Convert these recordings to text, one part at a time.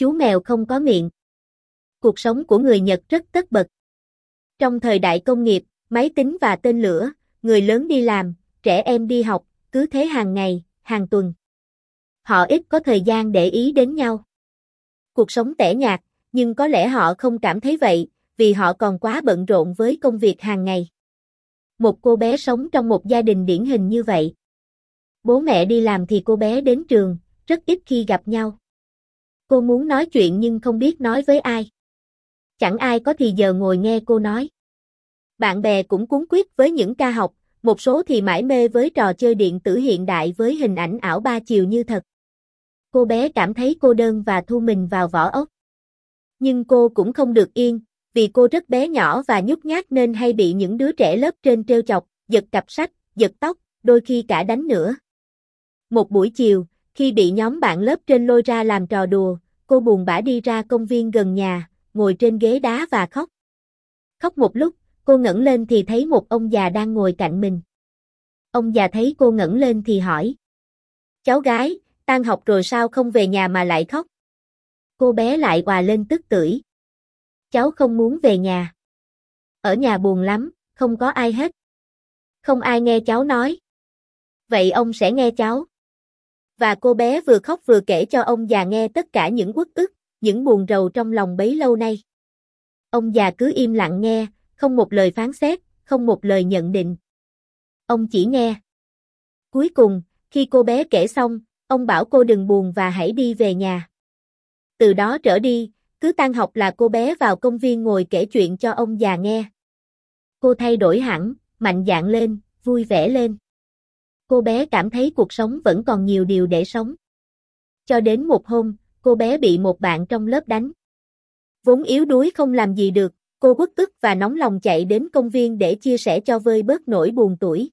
Chú mèo không có miệng. Cuộc sống của người Nhật rất tất bật. Trong thời đại công nghiệp, máy tính và tên lửa, người lớn đi làm, trẻ em đi học, cứ thế hàng ngày, hàng tuần. Họ ít có thời gian để ý đến nhau. Cuộc sống tẻ nhạt, nhưng có lẽ họ không cảm thấy vậy, vì họ còn quá bận rộn với công việc hàng ngày. Một cô bé sống trong một gia đình điển hình như vậy. Bố mẹ đi làm thì cô bé đến trường, rất ít khi gặp nhau. Cô muốn nói chuyện nhưng không biết nói với ai. Chẳng ai có thì giờ ngồi nghe cô nói. Bạn bè cũng cuốn quyết với những ca học, một số thì mãi mê với trò chơi điện tử hiện đại với hình ảnh ảo ba chiều như thật. Cô bé cảm thấy cô đơn và thu mình vào vỏ ốc. Nhưng cô cũng không được yên, vì cô rất bé nhỏ và nhút nhát nên hay bị những đứa trẻ lớp trên trêu chọc, giật cặp sách, giật tóc, đôi khi cả đánh nữa. Một buổi chiều, khi bị nhóm bạn lớp trên lôi ra làm trò đùa, cô buồn bã đi ra công viên gần nhà, ngồi trên ghế đá và khóc. Khóc một lúc, cô ngẩng lên thì thấy một ông già đang ngồi cạnh mình. Ông già thấy cô ngẩng lên thì hỏi. Cháu gái, tan học rồi sao không về nhà mà lại khóc? Cô bé lại hòa lên tức tưởi. Cháu không muốn về nhà. Ở nhà buồn lắm, không có ai hết. Không ai nghe cháu nói. Vậy ông sẽ nghe cháu. Và cô bé vừa khóc vừa kể cho ông già nghe tất cả những uất ức, những buồn rầu trong lòng bấy lâu nay. Ông già cứ im lặng nghe, không một lời phán xét, không một lời nhận định. Ông chỉ nghe. Cuối cùng, khi cô bé kể xong, ông bảo cô đừng buồn và hãy đi về nhà. Từ đó trở đi, cứ tan học là cô bé vào công viên ngồi kể chuyện cho ông già nghe. Cô thay đổi hẳn, mạnh dạn lên, vui vẻ lên. Cô bé cảm thấy cuộc sống vẫn còn nhiều điều để sống. Cho đến một hôm, cô bé bị một bạn trong lớp đánh. Vốn yếu đuối không làm gì được, cô quất tức và nóng lòng chạy đến công viên để chia sẻ cho vơi bớt nỗi buồn tuổi.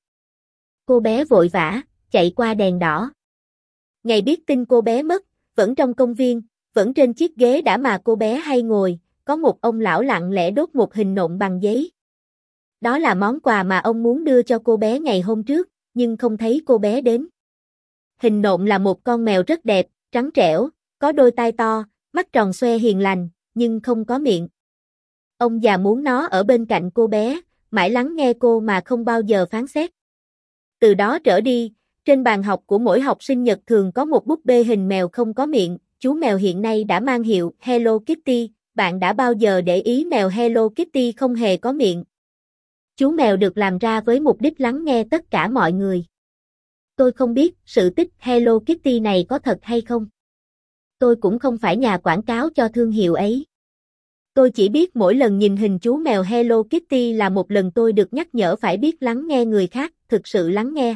Cô bé vội vã, chạy qua đèn đỏ. Ngày biết tin cô bé mất, vẫn trong công viên, vẫn trên chiếc ghế đã mà cô bé hay ngồi, có một ông lão lặng lẽ đốt một hình nộm bằng giấy. Đó là món quà mà ông muốn đưa cho cô bé ngày hôm trước, nhưng không thấy cô bé đến. Hình nộm là một con mèo rất đẹp, trắng trẻo, có đôi tai to, mắt tròn xoe hiền lành, nhưng không có miệng. Ông già muốn nó ở bên cạnh cô bé, mãi lắng nghe cô mà không bao giờ phán xét. Từ đó trở đi, trên bàn học của mỗi học sinh Nhật thường có một búp bê hình mèo không có miệng, chú mèo hiện nay đã mang hiệu Hello Kitty, bạn đã bao giờ để ý mèo Hello Kitty không hề có miệng? Chú mèo được làm ra với mục đích lắng nghe tất cả mọi người. Tôi không biết sự tích Hello Kitty này có thật hay không. Tôi cũng không phải nhà quảng cáo cho thương hiệu ấy. Tôi chỉ biết mỗi lần nhìn hình chú mèo Hello Kitty là một lần tôi được nhắc nhở phải biết lắng nghe người khác, thực sự lắng nghe.